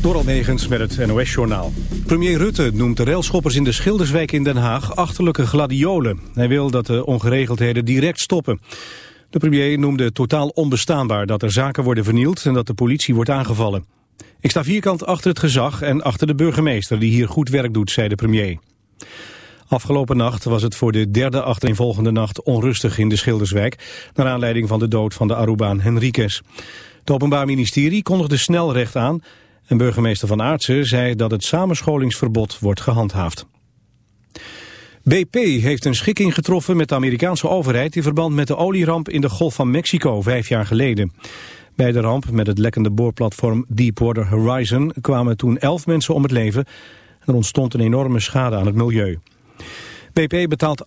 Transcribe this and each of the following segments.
Door Negens met het NOS-journaal. Premier Rutte noemt de railschoppers in de Schilderswijk in Den Haag achterlijke gladiolen. Hij wil dat de ongeregeldheden direct stoppen. De premier noemde totaal onbestaanbaar dat er zaken worden vernield en dat de politie wordt aangevallen. Ik sta vierkant achter het gezag en achter de burgemeester die hier goed werk doet, zei de premier. Afgelopen nacht was het voor de derde achtereenvolgende nacht onrustig in de Schilderswijk... naar aanleiding van de dood van de Arubaan Henriques. Het Openbaar Ministerie kondigde snel recht aan... en burgemeester Van Aartsen zei dat het samenscholingsverbod wordt gehandhaafd. BP heeft een schikking getroffen met de Amerikaanse overheid... in verband met de olieramp in de Golf van Mexico vijf jaar geleden. Bij de ramp met het lekkende boorplatform Deepwater Horizon... kwamen toen elf mensen om het leven... Er ontstond een enorme schade aan het milieu. BP betaalt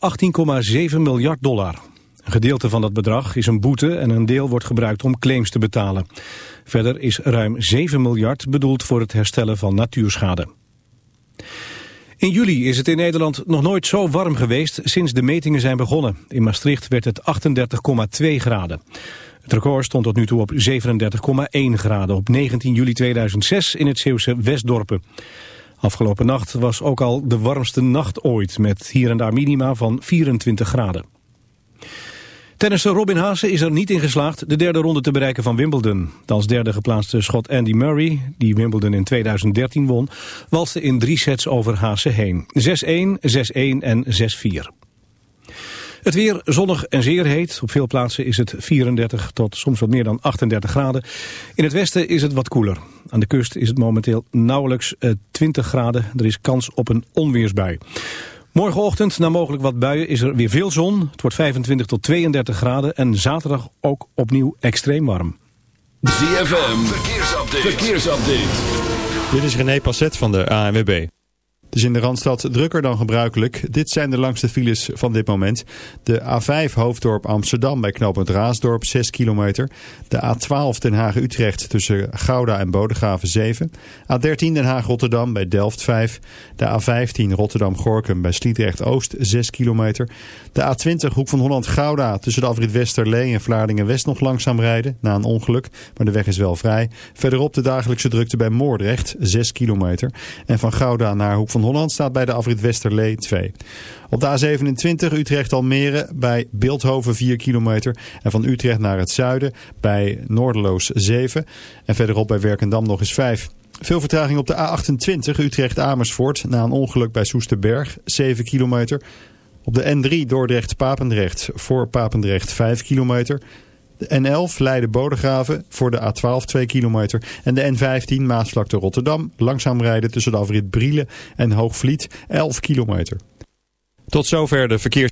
18,7 miljard dollar. Een gedeelte van dat bedrag is een boete en een deel wordt gebruikt om claims te betalen. Verder is ruim 7 miljard bedoeld voor het herstellen van natuurschade. In juli is het in Nederland nog nooit zo warm geweest sinds de metingen zijn begonnen. In Maastricht werd het 38,2 graden. Het record stond tot nu toe op 37,1 graden op 19 juli 2006 in het Zeeuwse Westdorpen. Afgelopen nacht was ook al de warmste nacht ooit met hier en daar minima van 24 graden. Tennisser Robin Haase is er niet in geslaagd de derde ronde te bereiken van Wimbledon. De als derde geplaatste schot Andy Murray, die Wimbledon in 2013 won, walste in drie sets over Haase heen. 6-1, 6-1 en 6-4. Het weer zonnig en zeer heet. Op veel plaatsen is het 34 tot soms wat meer dan 38 graden. In het westen is het wat koeler. Aan de kust is het momenteel nauwelijks 20 eh, graden. Er is kans op een onweersbui. Morgenochtend, na mogelijk wat buien, is er weer veel zon. Het wordt 25 tot 32 graden en zaterdag ook opnieuw extreem warm. ZFM, verkeersupdate. verkeersupdate. Dit is René Passet van de ANWB. Het is in de Randstad drukker dan gebruikelijk. Dit zijn de langste files van dit moment. De A5 Hoofddorp Amsterdam bij knooppunt Raasdorp 6 kilometer. De A12 Den Haag-Utrecht tussen Gouda en Bodegraven 7. A13 Den Haag-Rotterdam bij Delft 5. De A15 Rotterdam-Gorkum bij Sliedrecht-Oost 6 kilometer. De A20 Hoek van Holland-Gouda tussen de afrit Westerlee en Vlaardingen-West nog langzaam rijden. Na een ongeluk, maar de weg is wel vrij. Verderop de dagelijkse drukte bij Moordrecht 6 kilometer. En van Gouda naar Hoek van Holland staat bij de afrit Westerlee 2. Op de A27 Utrecht-Almere bij Beeldhoven 4 kilometer. En van Utrecht naar het zuiden bij Noorderloos 7. En verderop bij Werkendam nog eens 5. Veel vertraging op de A28 Utrecht-Amersfoort na een ongeluk bij Soesterberg 7 kilometer. Op de N3 Dordrecht-Papendrecht voor Papendrecht 5 kilometer. De N11 Leiden-Bodegraven voor de A12 2 kilometer. En de N15 Maasvlakte Rotterdam langzaam rijden tussen de afrit Brielen en Hoogvliet 11 kilometer. Tot zover de verkeers...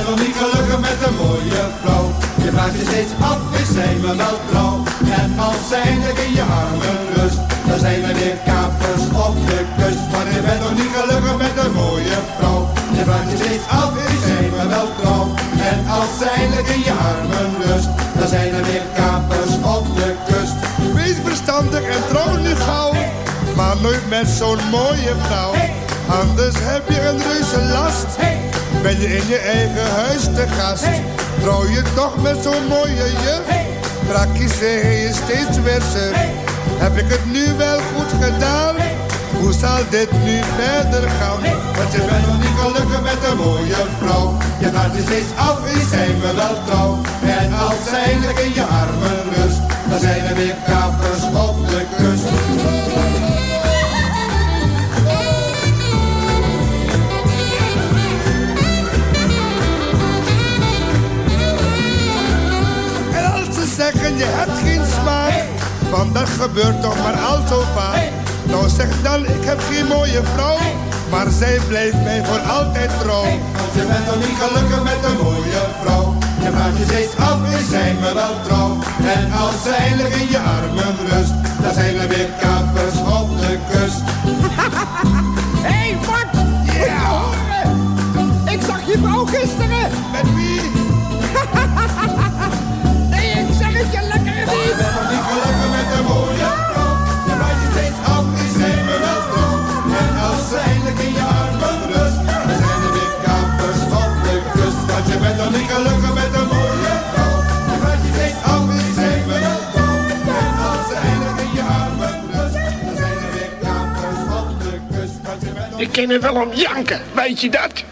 Bent nog niet gelukkig met een mooie vrouw. Je vraagt je steeds af, is zij me wel trouw? En als zij eindelijk in je armen rust, dan zijn we weer kapers op de kust. Maar je bent nog niet gelukkig met een mooie vrouw. Je vraagt je steeds af, is zij me wel trouw? En als zij eindelijk in je armen rust, dan zijn er weer kapers op de kust. Wees verstandig en trouw nu gauw, maar nooit met zo'n mooie vrouw. Anders heb je een reuze last. Ben je in je eigen huis te gast? Trouw je toch met zo'n mooie juf? Brakjes zeggen je steeds verser. Heb ik het nu wel goed gedaan? Hoe zal dit nu verder gaan? Want je bent nog niet gelukkig met een mooie vrouw. Je gaat je steeds af, is zij me wel trouw. En als eindelijk in je armen rust, dan zijn er weer kapers op de kust. Je hebt geen smaak, want dat gebeurt toch maar al zo vaak. Nou zeg dan, ik heb geen mooie vrouw, maar zij blijft mij voor altijd trouw. Want je bent nog niet gelukkig met een mooie vrouw. Je vraagt je steeds af, is zij me wel trouw? En als zij eindelijk in je armen rust, dan zijn er weer kapers op de kust. Hé, hey? Ja! Ik zag je vrouw gisteren. Met wie? Ik ken er wel om janken, weet je dat?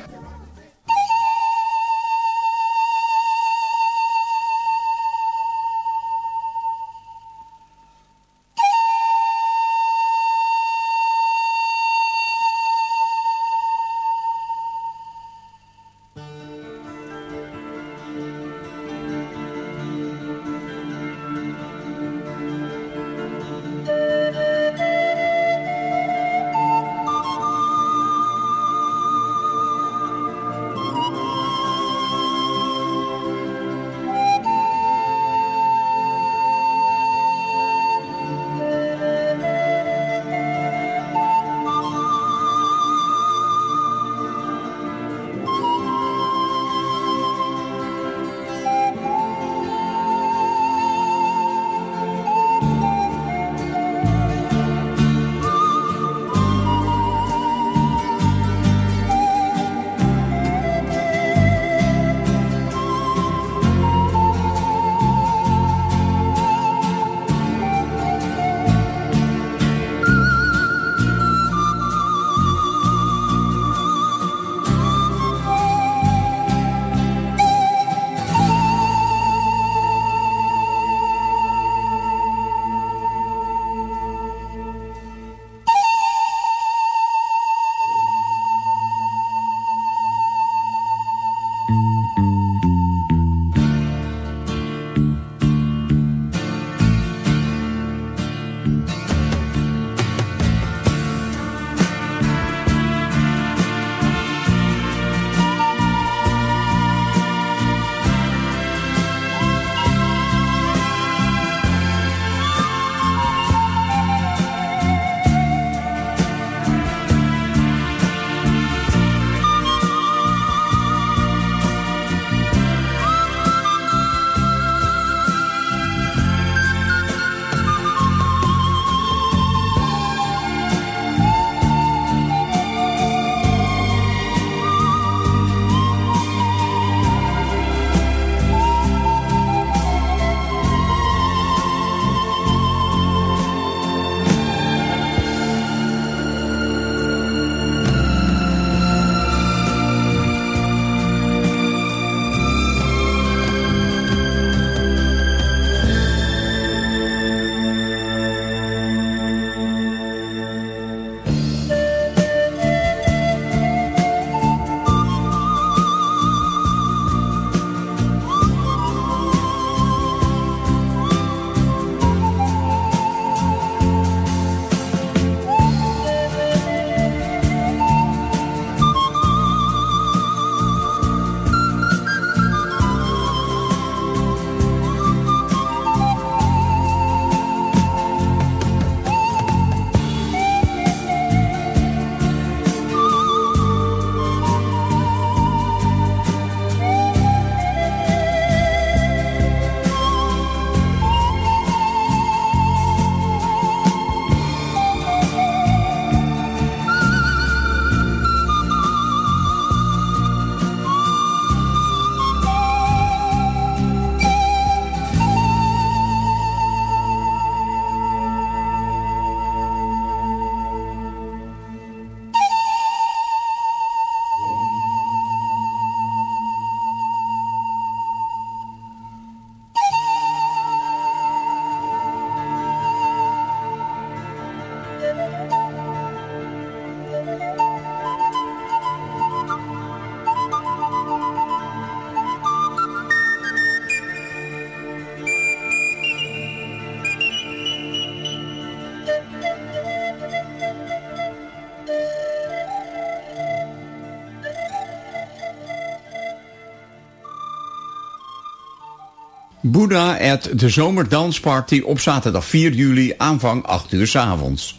Buddha at de zomerdansparty op zaterdag 4 juli aanvang 8 uur s avonds.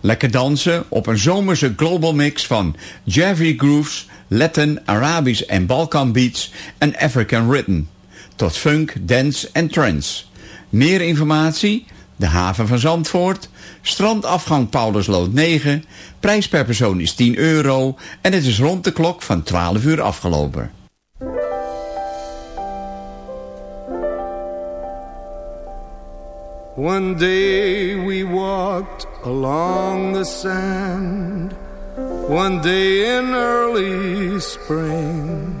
Lekker dansen op een zomerse global mix van Javi Grooves, Latin, Arabisch en Balkan beats en African Rhythm. Tot funk, dance en trance. Meer informatie? De haven van Zandvoort, strandafgang Paulusloot 9, prijs per persoon is 10 euro en het is rond de klok van 12 uur afgelopen. One day we walked along the sand, one day in early spring.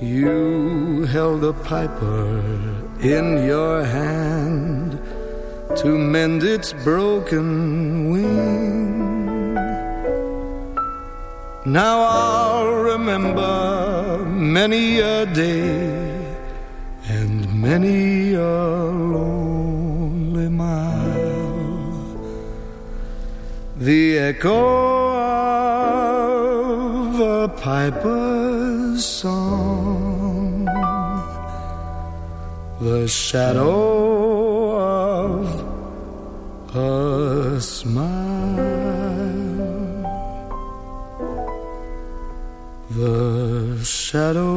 You held a piper in your hand to mend its broken wing. Now I'll remember many a day many a lonely mile. The echo of a piper's song, the shadow of a smile, the shadow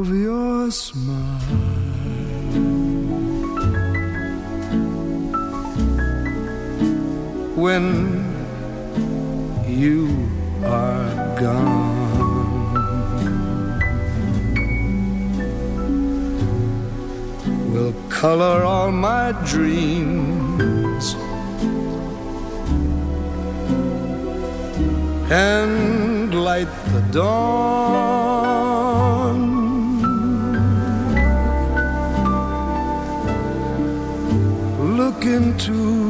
of your smile. When you are gone. Will color all my dreams and light the dawn. Look into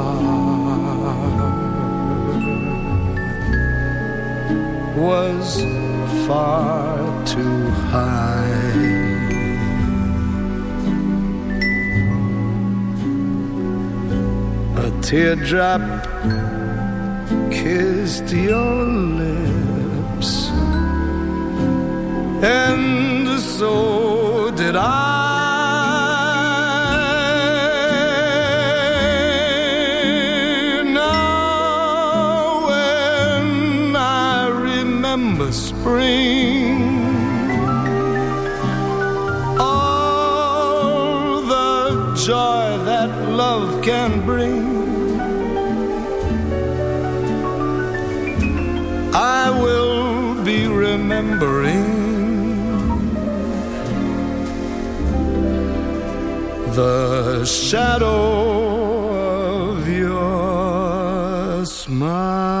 was far too high. A teardrop kissed your lips, and so did I. spring, all the joy that love can bring. I will be remembering the shadow of your smile.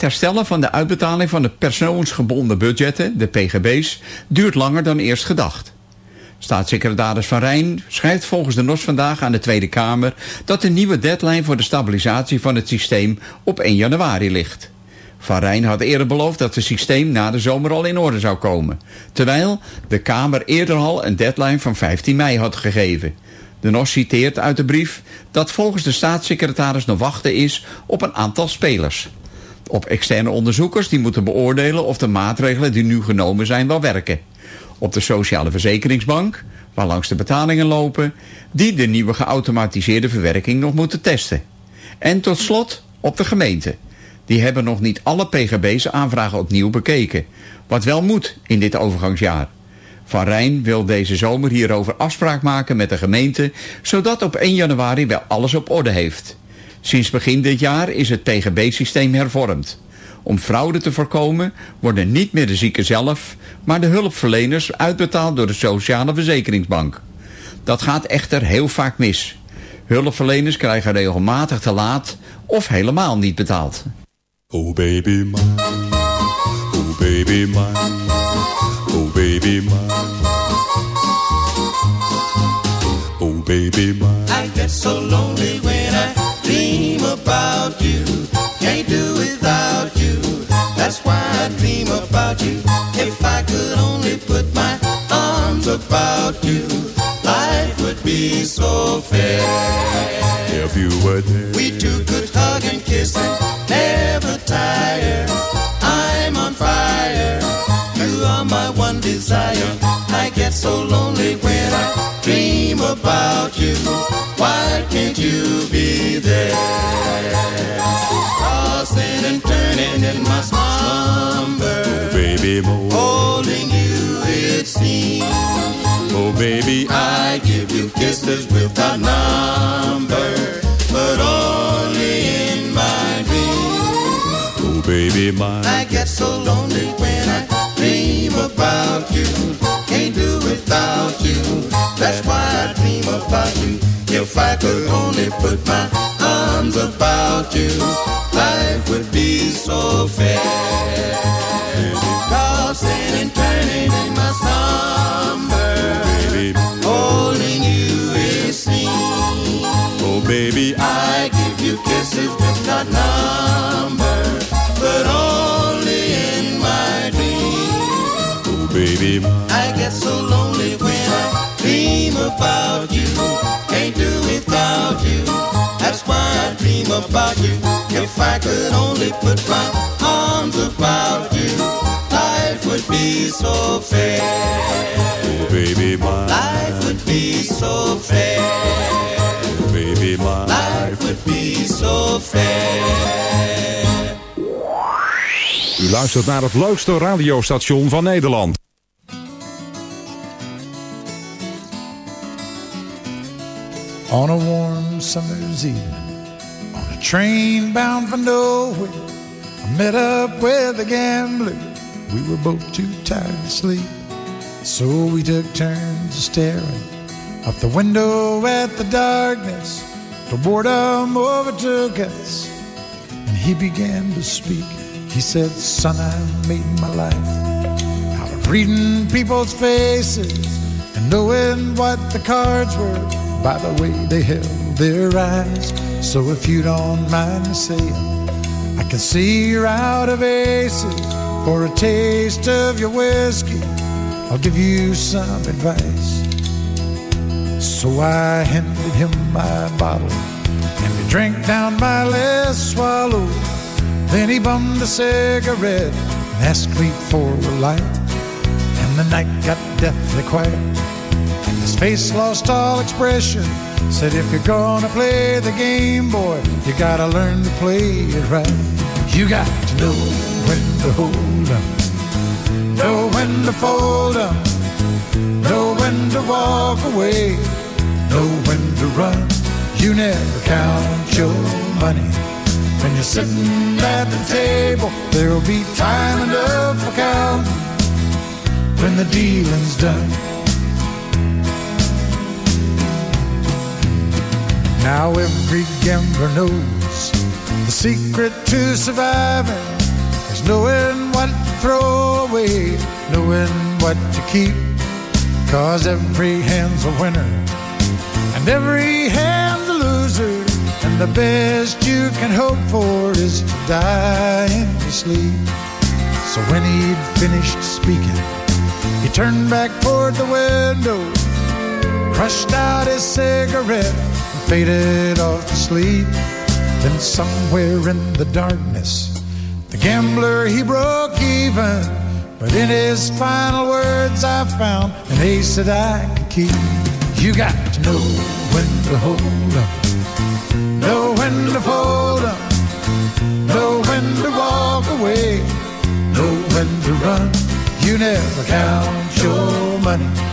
Het herstellen van de uitbetaling van de persoonsgebonden budgetten, de PGB's, duurt langer dan eerst gedacht. Staatssecretaris Van Rijn schrijft volgens de NOS vandaag aan de Tweede Kamer dat de nieuwe deadline voor de stabilisatie van het systeem op 1 januari ligt. Van Rijn had eerder beloofd dat het systeem na de zomer al in orde zou komen, terwijl de Kamer eerder al een deadline van 15 mei had gegeven. De NOS citeert uit de brief dat volgens de staatssecretaris nog wachten is op een aantal spelers. Op externe onderzoekers die moeten beoordelen of de maatregelen die nu genomen zijn wel werken. Op de Sociale Verzekeringsbank, waar langs de betalingen lopen, die de nieuwe geautomatiseerde verwerking nog moeten testen. En tot slot op de gemeente. Die hebben nog niet alle PGB's aanvragen opnieuw bekeken. Wat wel moet in dit overgangsjaar. Van Rijn wil deze zomer hierover afspraak maken met de gemeente... zodat op 1 januari wel alles op orde heeft. Sinds begin dit jaar is het PGB-systeem hervormd. Om fraude te voorkomen worden niet meer de zieken zelf... maar de hulpverleners uitbetaald door de Sociale Verzekeringsbank. Dat gaat echter heel vaak mis. Hulpverleners krijgen regelmatig te laat of helemaal niet betaald. Oh baby mine, oh baby mine, oh baby mine, oh baby. I get so lonely about you. Can't do without you. That's why I dream about you. If I could only put my arms about you, life would be so fair. If you were there, We two could hug and kiss and never tire. I'm on fire. You are my one desire. I get so lonely when I dream about you. Why can't you be there? Tossing and turning in my slumber. Oh, baby more, Holding you, it seems. oh baby, I give you kisses without number, but only in my dreams. oh baby mine. I get so lonely when I dream about you. Can't do without you. That's why I dream about you. If I could only put my arms about you, life would be so fair. Tossing and turning in my slumber, holding you it seems. Oh baby, I give you kisses without number, but only in my dreams. oh baby dream about you. If I could only put my arms about you, life would be so fair. Oh, baby, my life would be so fair. Oh, baby, my life would be so fair. U luistert naar het leukste radiostation van Nederland. On a warm summer's evening train bound for nowhere, I met up with a gambler. We were both too tired to sleep, so we took turns staring out the window at the darkness. The boredom overtook us, and he began to speak. He said, Son, I made my life out of reading people's faces and knowing what the cards were by the way they held their eyes. So if you don't mind me saying, I can see you're out of aces. For a taste of your whiskey, I'll give you some advice. So I handed him my bottle, and he drank down my last swallow. Then he bummed a cigarette and asked me for a light. And the night got deathly quiet. His face lost all expression. Said, if you're gonna play the game, boy, you gotta learn to play it right. You got to know when to hold up, know when to fold up, know when to walk away, know when to run. You never count your money. When you're sitting at the table, there'll be time enough for counting when the dealing's done. Now every gambler knows the secret to surviving is knowing what to throw away, knowing what to keep. Cause every hand's a winner and every hand's a loser. And the best you can hope for is to die in your sleep. So when he'd finished speaking, he turned back toward the window, crushed out his cigarette, faded off to sleep. Then somewhere in the darkness, the gambler he broke even. But in his final words, I found an ace that I could keep. You got to know when to hold up know when to fold up, know when to walk away, know when to run. You never count your money.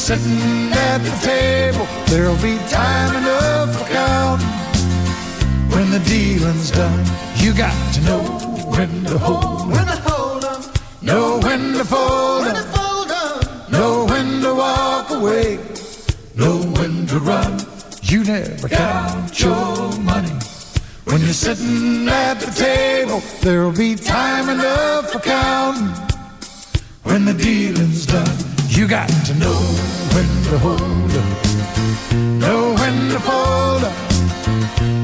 Sitting at the table, there'll be time enough for counting. When the dealing's done, you got to know when to hold When to hold up, know when to fold when to fold up, know when to walk away, know when to run. You never count your money. When you're sitting at the table, there'll be time enough for counting. When the dealing's done, you got to know when to hold up, know when to fold up,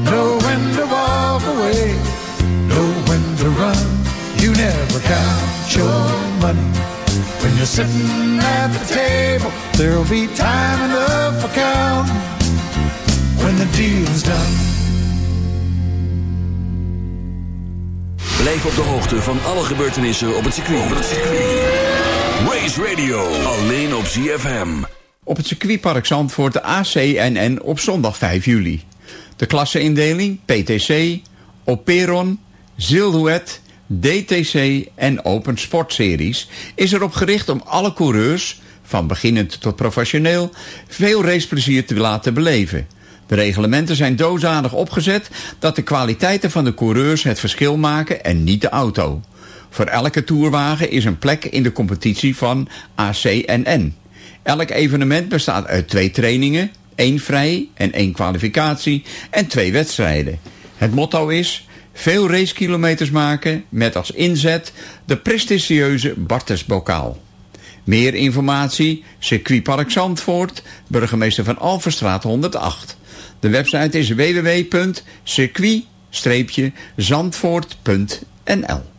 know when to walk away, know when to run. You never count your money. When you're sitting at the table, there'll be time enough for counting when the deal's done. Blijf op de hoogte van alle gebeurtenissen op het circuit. Race Radio, alleen op ZFM. Op het circuitpark Zandvoort de ACNN op zondag 5 juli. De klasseindeling PTC, Operon, Zilhouette, DTC en Open Sport Series is erop gericht om alle coureurs, van beginnend tot professioneel, veel raceplezier te laten beleven. De reglementen zijn doodanig opgezet dat de kwaliteiten van de coureurs het verschil maken en niet de auto. Voor elke toerwagen is een plek in de competitie van ACNN. Elk evenement bestaat uit twee trainingen, één vrij en één kwalificatie en twee wedstrijden. Het motto is veel racekilometers maken met als inzet de prestigieuze Bartesbokaal. Meer informatie, circuitpark Zandvoort, burgemeester van Alverstraat 108. De website is www.circuit-zandvoort.nl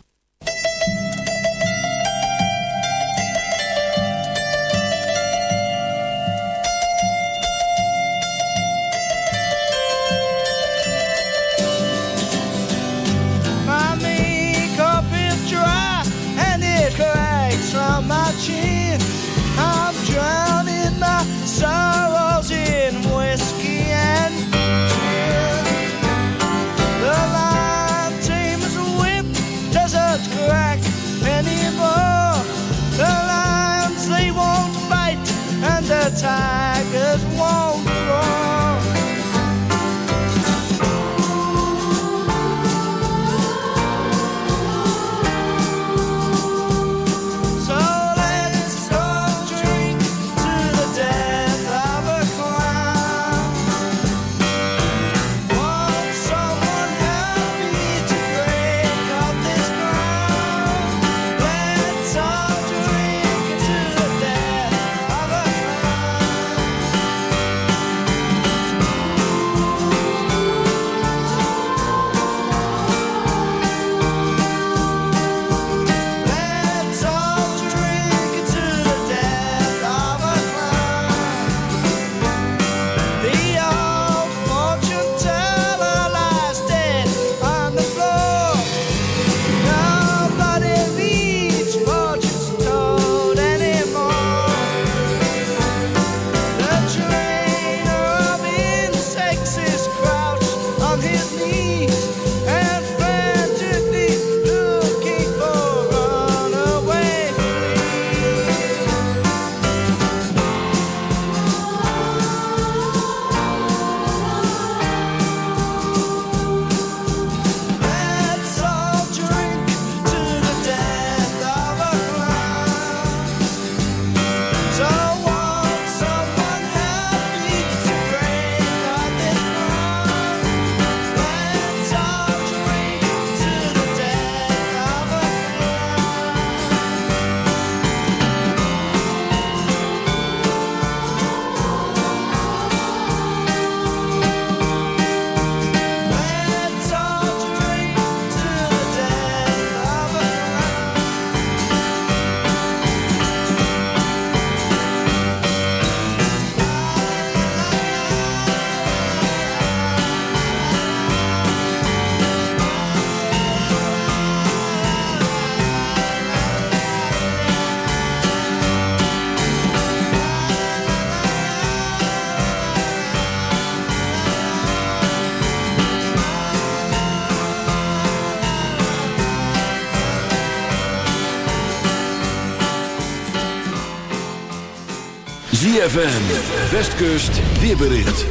ZFM, Westkust, weerbericht.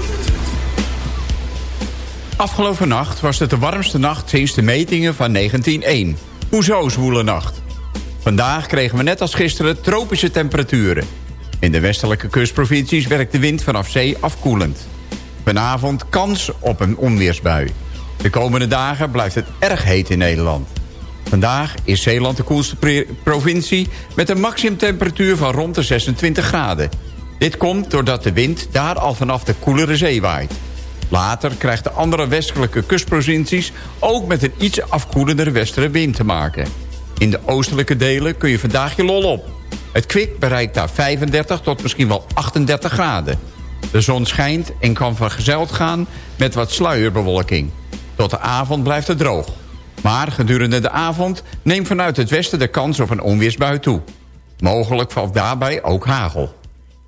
Afgelopen nacht was het de warmste nacht sinds de metingen van 1901. Hoezo zwoele nacht? Vandaag kregen we net als gisteren tropische temperaturen. In de westelijke kustprovincies werkt de wind vanaf zee afkoelend. Vanavond kans op een onweersbui. De komende dagen blijft het erg heet in Nederland. Vandaag is Zeeland de koelste provincie... met een maximumtemperatuur van rond de 26 graden. Dit komt doordat de wind daar al vanaf de koelere zee waait. Later krijgt de andere westelijke kustprovincies... ook met een iets afkoelendere westenwind te maken. In de oostelijke delen kun je vandaag je lol op. Het kwik bereikt daar 35 tot misschien wel 38 graden. De zon schijnt en kan vergezeld gaan met wat sluierbewolking. Tot de avond blijft het droog. Maar gedurende de avond neemt vanuit het westen de kans op een onweersbui toe. Mogelijk valt daarbij ook hagel.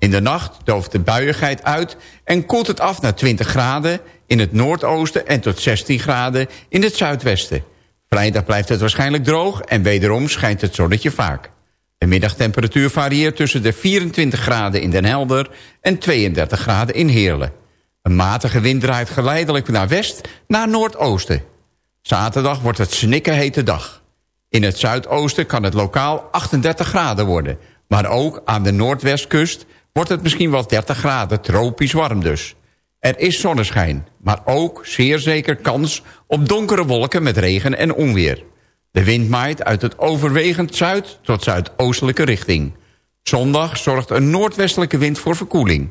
In de nacht dooft de buiigheid uit en koelt het af naar 20 graden in het noordoosten en tot 16 graden in het zuidwesten. Vrijdag blijft het waarschijnlijk droog en wederom schijnt het zonnetje vaak. De middagtemperatuur varieert tussen de 24 graden in Den Helder en 32 graden in Heerlen. Een matige wind draait geleidelijk naar west naar noordoosten. Zaterdag wordt het snikkerhete dag. In het zuidoosten kan het lokaal 38 graden worden. Maar ook aan de noordwestkust wordt het misschien wel 30 graden, tropisch warm dus. Er is zonneschijn, maar ook zeer zeker kans op donkere wolken met regen en onweer. De wind maait uit het overwegend zuid tot zuidoostelijke richting. Zondag zorgt een noordwestelijke wind voor verkoeling.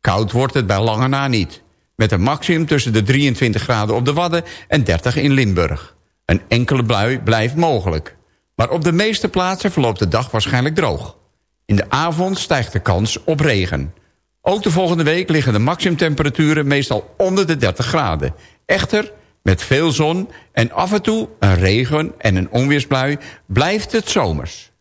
Koud wordt het bij lange na niet. Met een maximum tussen de 23 graden op de Wadden en 30 in Limburg. Een enkele bui blijft mogelijk. Maar op de meeste plaatsen verloopt de dag waarschijnlijk droog. In de avond stijgt de kans op regen. Ook de volgende week liggen de maximumtemperaturen meestal onder de 30 graden. Echter, met veel zon en af en toe een regen en een onweersbui blijft het zomers.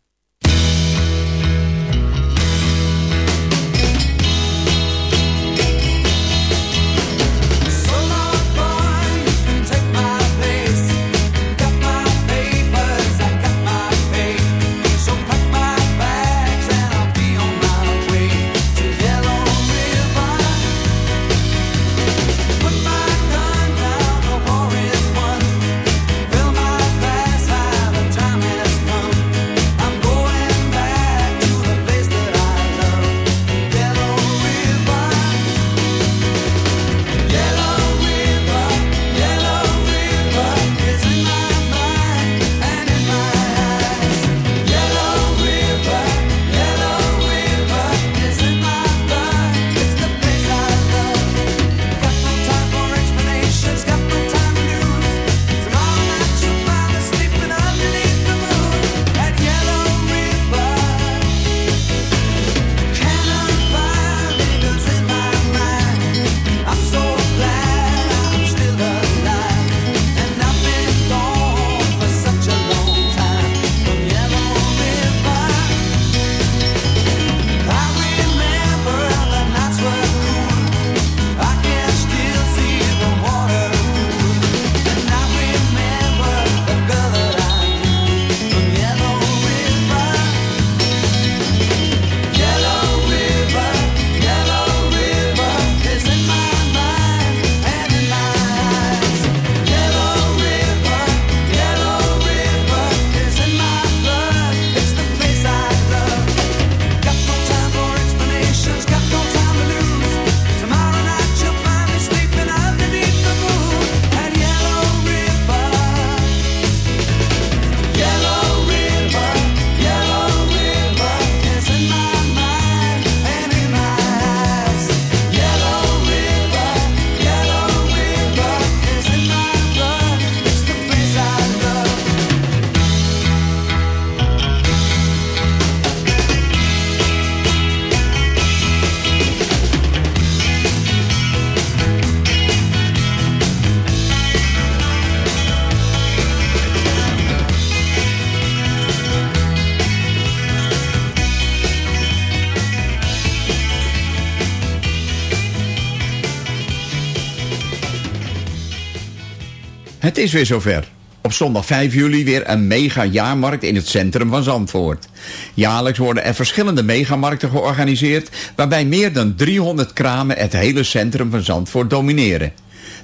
Is weer zover. Op zondag 5 juli weer een mega-jaarmarkt in het centrum van Zandvoort. Jaarlijks worden er verschillende megamarkten georganiseerd... waarbij meer dan 300 kramen het hele centrum van Zandvoort domineren.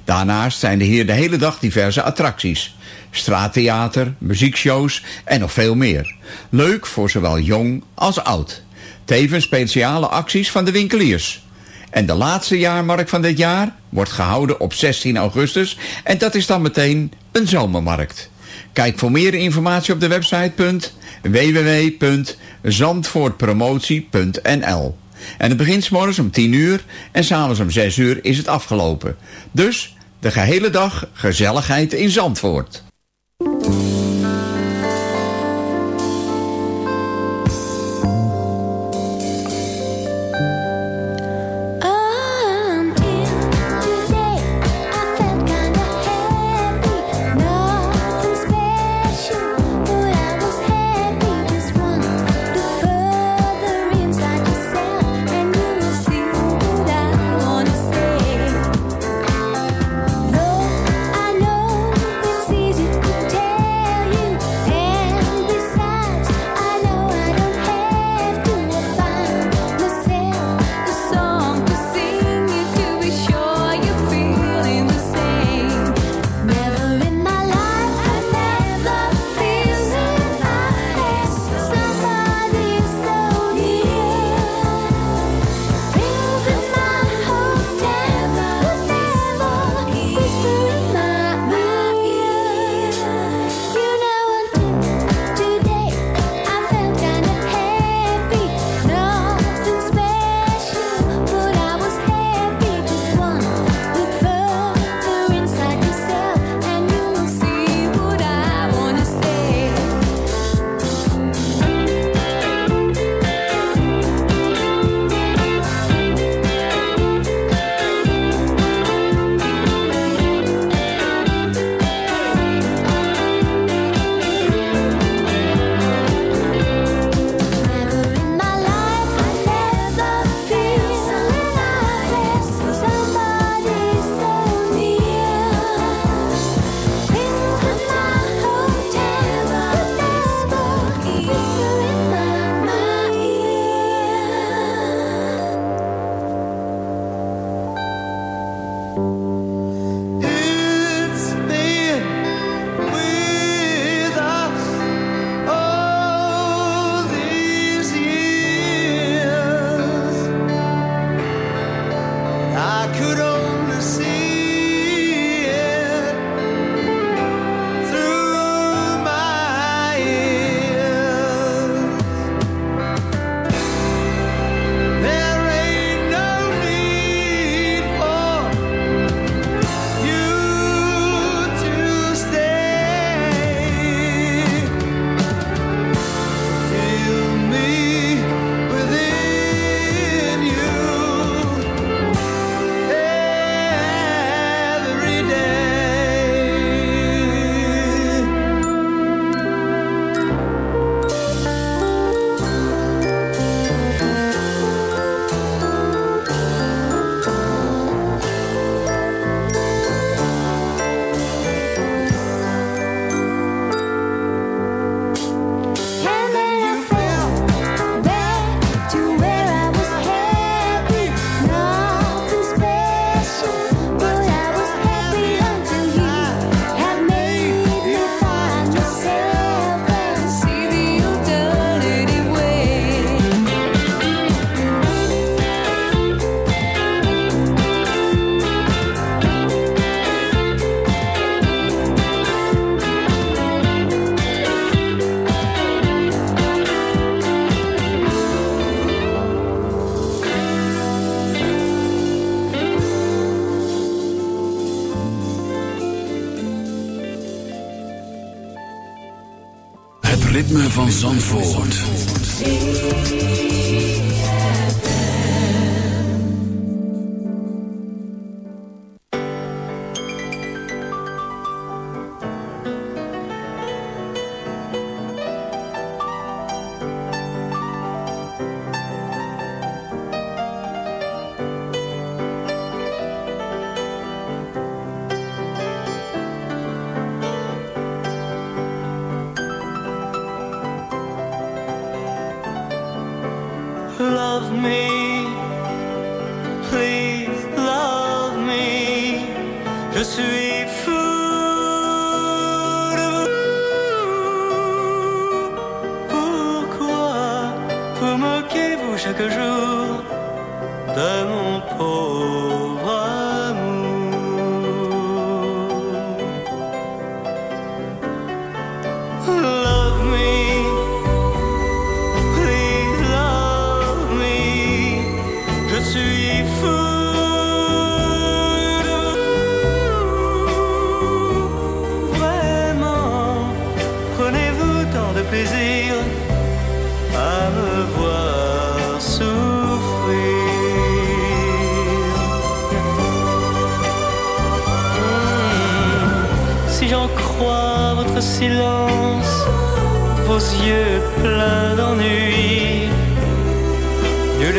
Daarnaast zijn er hier de hele dag diverse attracties. Straattheater, muziekshows en nog veel meer. Leuk voor zowel jong als oud. Tevens speciale acties van de winkeliers. En de laatste jaarmarkt van dit jaar wordt gehouden op 16 augustus... en dat is dan meteen een zomermarkt. Kijk voor meer informatie op de website www.zandvoortpromotie.nl En het begint morgens om 10 uur en s'avonds om 6 uur is het afgelopen. Dus de gehele dag gezelligheid in Zandvoort.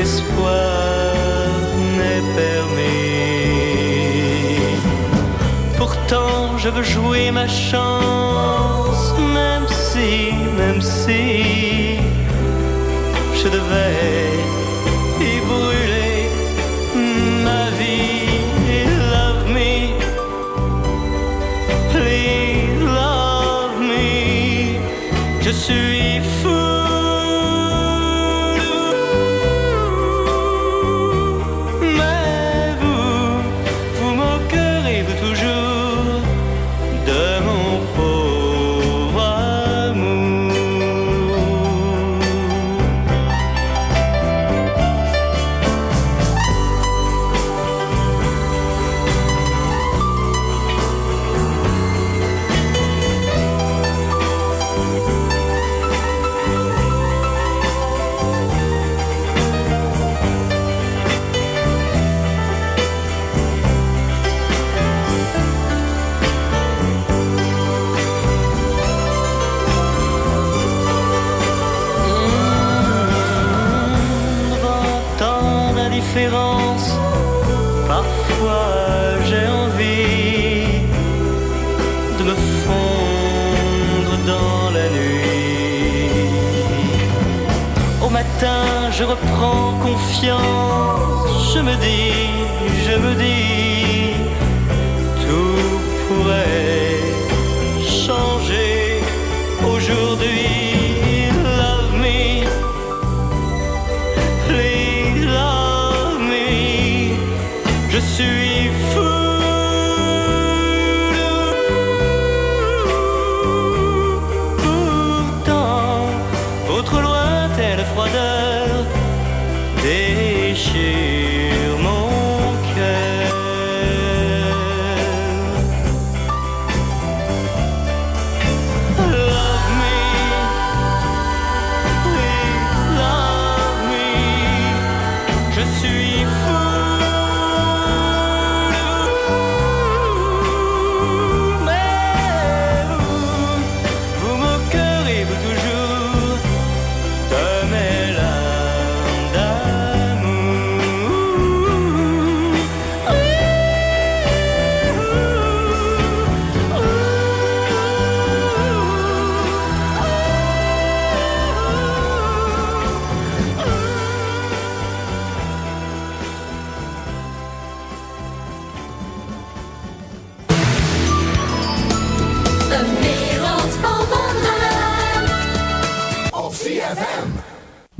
Nul espoir n'est permis. Pourtant, je veux jouer ma chance, même si, même si je devais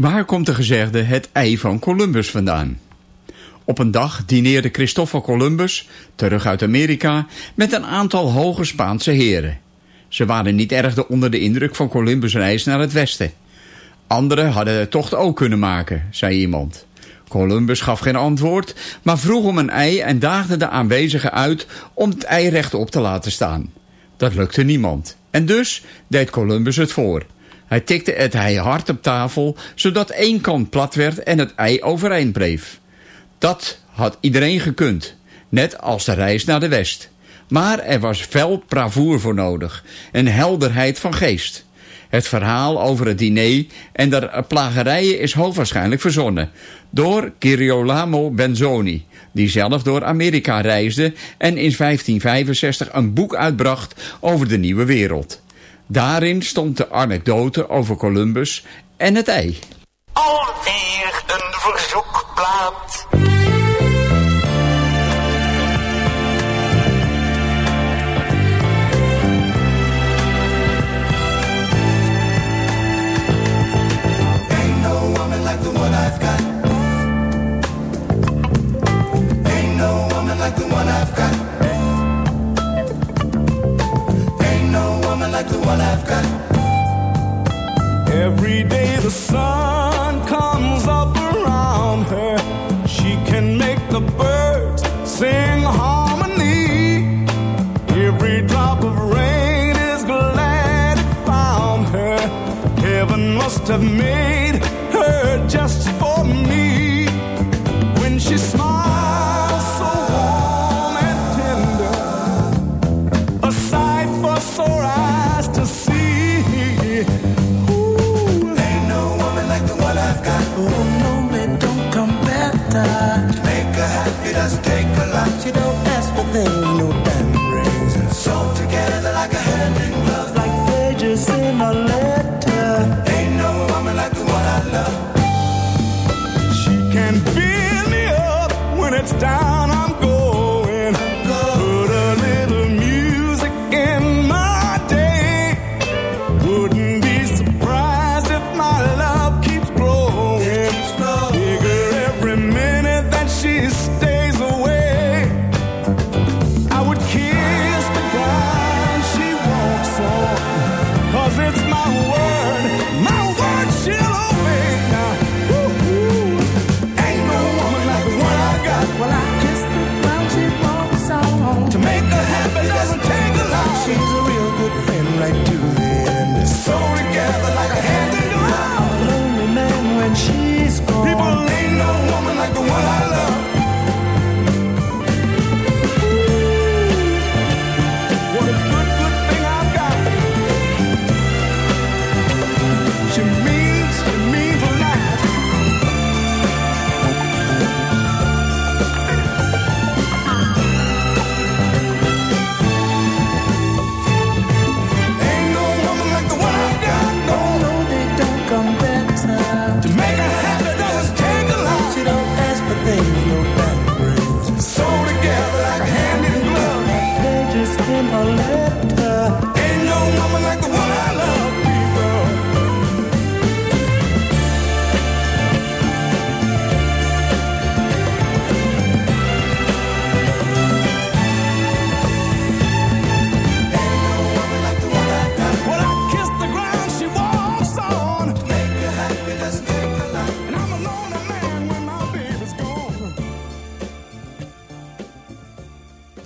Waar komt de gezegde het ei van Columbus vandaan? Op een dag dineerde Christopher Columbus, terug uit Amerika, met een aantal hoge Spaanse heren. Ze waren niet erg onder de indruk van Columbus' reis naar het westen. Anderen hadden de tocht ook kunnen maken, zei iemand. Columbus gaf geen antwoord, maar vroeg om een ei en daagde de aanwezigen uit om het ei rechtop te laten staan. Dat lukte niemand. En dus deed Columbus het voor. Hij tikte het ei hard op tafel, zodat één kant plat werd en het ei overeind bleef. Dat had iedereen gekund, net als de reis naar de west. Maar er was fel bravoer voor nodig en helderheid van geest. Het verhaal over het diner en de plagerijen is hoogwaarschijnlijk verzonnen door Girolamo Benzoni, die zelf door Amerika reisde en in 1565 een boek uitbracht over de nieuwe wereld. Daarin stond de anekdote over Columbus en het ei. Alweer een verzoekplaat. One I've got. Every day the sun comes up around her. She can make the birds sing harmony. Every drop of rain is glad it found her. Heaven must have made her just doesn't take a lot. She don't ask for things, no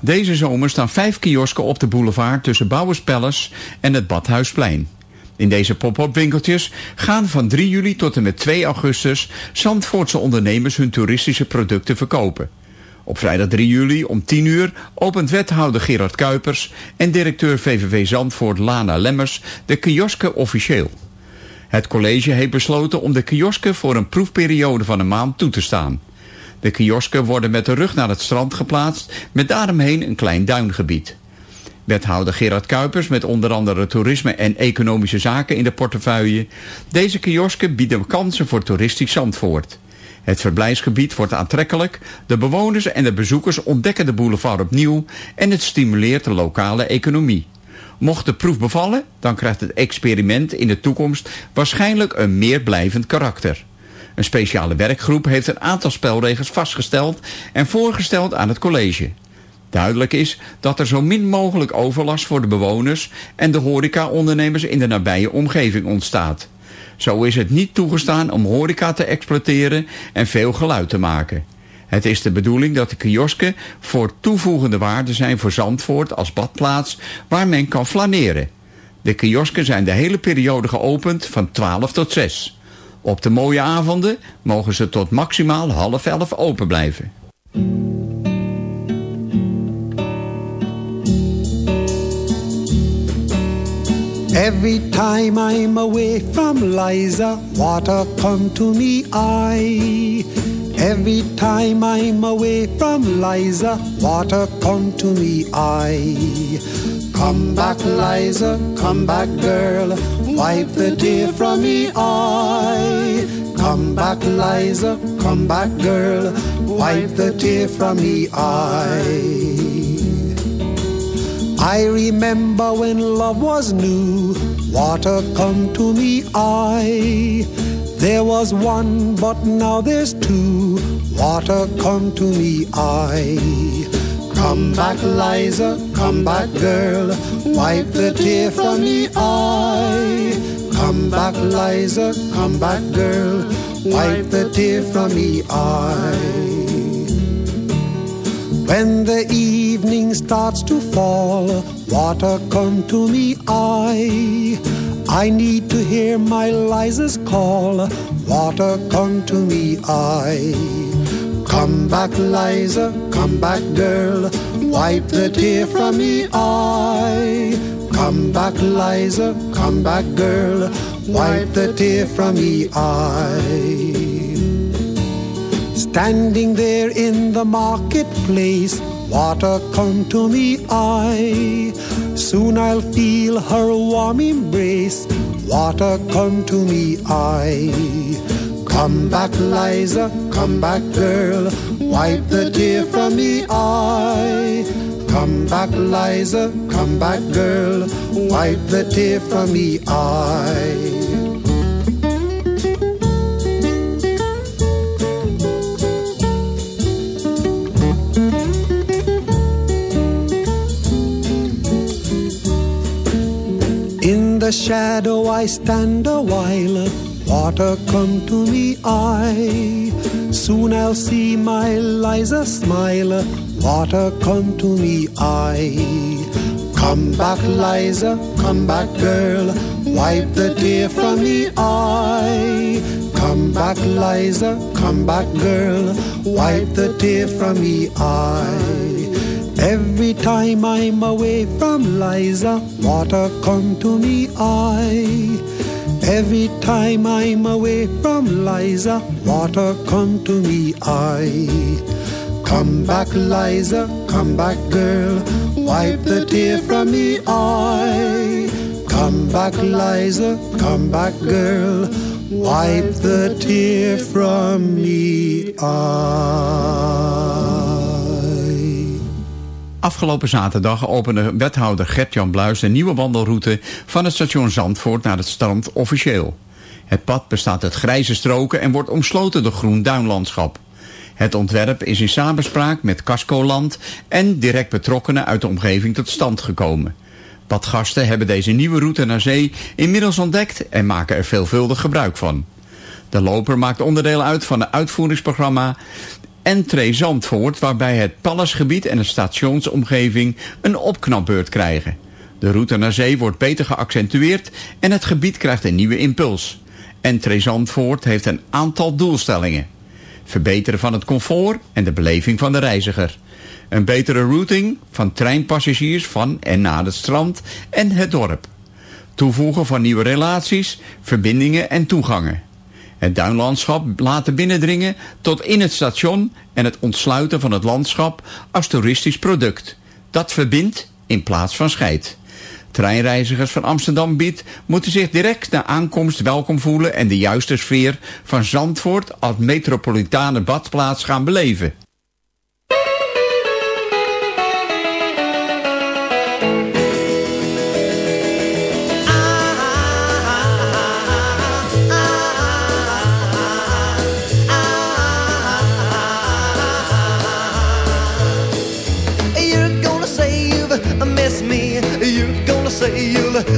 Deze zomer staan vijf kiosken op de boulevard tussen Bouwers Palace en het Badhuisplein. In deze pop-up winkeltjes gaan van 3 juli tot en met 2 augustus Zandvoortse ondernemers hun toeristische producten verkopen. Op vrijdag 3 juli om 10 uur opent wethouder Gerard Kuipers en directeur VVV Zandvoort Lana Lemmers de kiosken officieel. Het college heeft besloten om de kiosken voor een proefperiode van een maand toe te staan. De kiosken worden met de rug naar het strand geplaatst met daaromheen een klein duingebied. Wethouder Gerard Kuipers met onder andere toerisme en economische zaken in de portefeuille. Deze kiosken bieden kansen voor toeristisch Zandvoort. Het verblijfsgebied wordt aantrekkelijk, de bewoners en de bezoekers ontdekken de boulevard opnieuw en het stimuleert de lokale economie. Mocht de proef bevallen, dan krijgt het experiment in de toekomst waarschijnlijk een meer blijvend karakter. Een speciale werkgroep heeft een aantal spelregels vastgesteld en voorgesteld aan het college. Duidelijk is dat er zo min mogelijk overlast voor de bewoners en de horecaondernemers in de nabije omgeving ontstaat. Zo is het niet toegestaan om horeca te exploiteren en veel geluid te maken. Het is de bedoeling dat de kiosken voor toevoegende waarde zijn voor Zandvoort als badplaats waar men kan flaneren. De kiosken zijn de hele periode geopend van 12 tot 6. Op de mooie avonden mogen ze tot maximaal half elf open blijven. Every time I'm away from Liza, water come to me eye. Every time I'm away from Liza, water come to me eye. Come back, Liza, come back, girl, wipe the tear from me eye. Come back, Liza, come back, girl. Wipe the tear from me eye. I remember when love was new, water come to me eye. There was one, but now there's two. Water come to me eye. Come back, Liza, come back, girl. Wipe the tear from me eye. Come back, Liza, come back, girl. Wipe the tear from me eye. When the evening starts to fall, water come to me eye. I need to hear my Liza's call. Water come to me eye. Come back, Liza, come back, girl. Wipe the tear from me eye. Come back, Liza, come back, girl. Wipe the tear from me eye. Standing there in the marketplace, water come to me eye. Soon I'll feel her warm embrace. Water come to me eye. Come back, Liza, come back, girl. Wipe the tear from me eye. Come back, Liza, come back, girl. Wipe the tear from me eye. In the shadow I stand a while, water come to me I. Soon I'll see my Liza smile, water come to me I. Come back, Liza, come back, girl, wipe the tear from me eye. Come back, Liza, come back, girl, wipe the tear from me eye. Every time I'm away from Liza, water come to me eye. Every time I'm away from Liza, water come to me I. Come back, Liza, come back, girl, wipe the tear from me eye. Come back, Liza, come back, girl, wipe the tear from me eye. Afgelopen zaterdag opende wethouder Gert-Jan Bluis een nieuwe wandelroute van het station Zandvoort naar het strand officieel. Het pad bestaat uit grijze stroken en wordt omsloten door groen duinlandschap. Het ontwerp is in samenspraak met Cascoland en direct betrokkenen uit de omgeving tot stand gekomen. Badgasten hebben deze nieuwe route naar zee inmiddels ontdekt en maken er veelvuldig gebruik van. De loper maakt onderdeel uit van het uitvoeringsprogramma Entree Zandvoort... waarbij het Pallasgebied en de stationsomgeving een opknapbeurt krijgen. De route naar zee wordt beter geaccentueerd en het gebied krijgt een nieuwe impuls. Entree Zandvoort heeft een aantal doelstellingen. Verbeteren van het comfort en de beleving van de reiziger. Een betere routing van treinpassagiers van en naar het strand en het dorp. Toevoegen van nieuwe relaties, verbindingen en toegangen. Het duinlandschap laten binnendringen tot in het station en het ontsluiten van het landschap als toeristisch product. Dat verbindt in plaats van scheidt. Treinreizigers van Amsterdam biedt moeten zich direct na aankomst welkom voelen en de juiste sfeer van Zandvoort als metropolitane badplaats gaan beleven.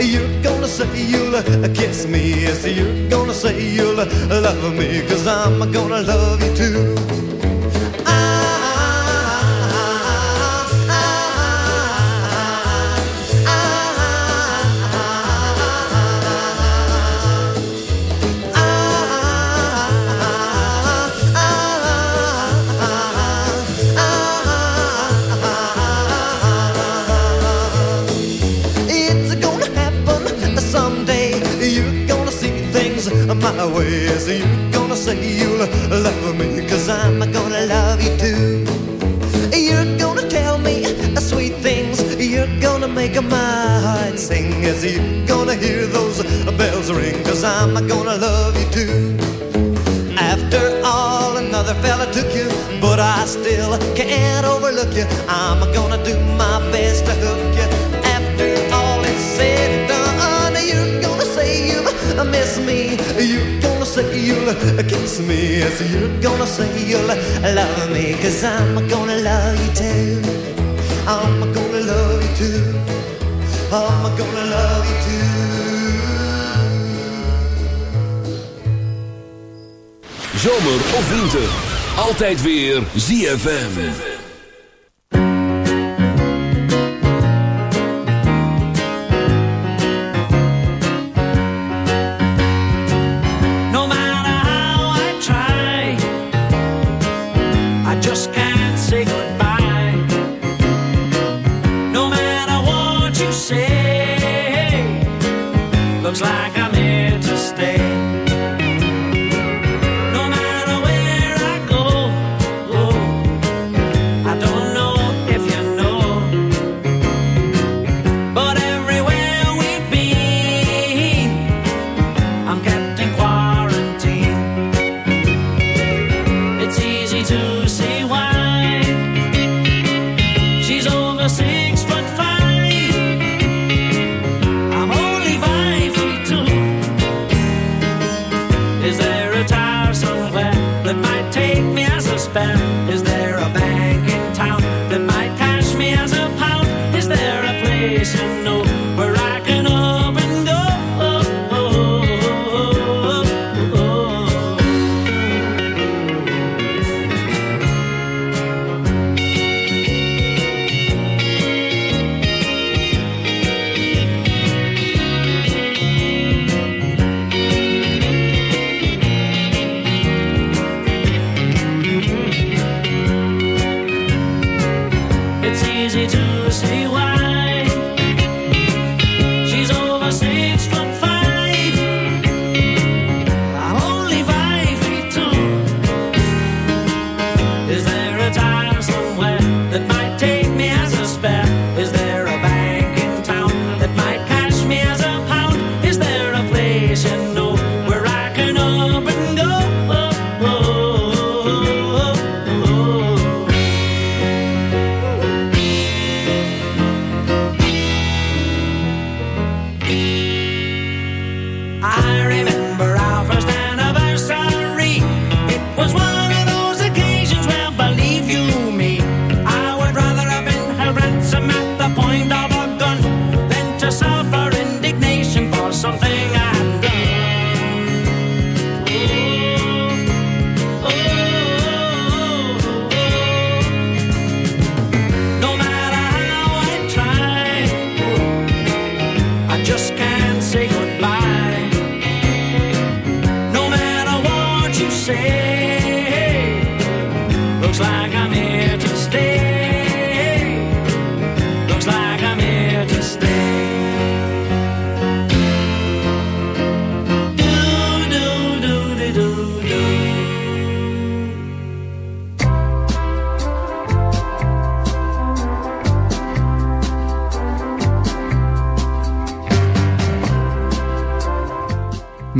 You're gonna say you'll kiss me. Yes, you're gonna say you'll love me, cause I'm gonna love you too. my gonna hear those bells ring, cause I'm gonna love you too. After all, another fella took you, but I still can't overlook you. I'm gonna do my best to hook you. After all is said and done, you're gonna say you miss me. You're gonna say you'll kiss me. Yes, you're gonna say you'll love me, cause I'm gonna love you too. I'm gonna love you too. I'm gonna love you too. Zomer of winter, altijd weer ZFM.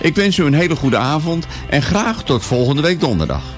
Ik wens u een hele goede avond en graag tot volgende week donderdag.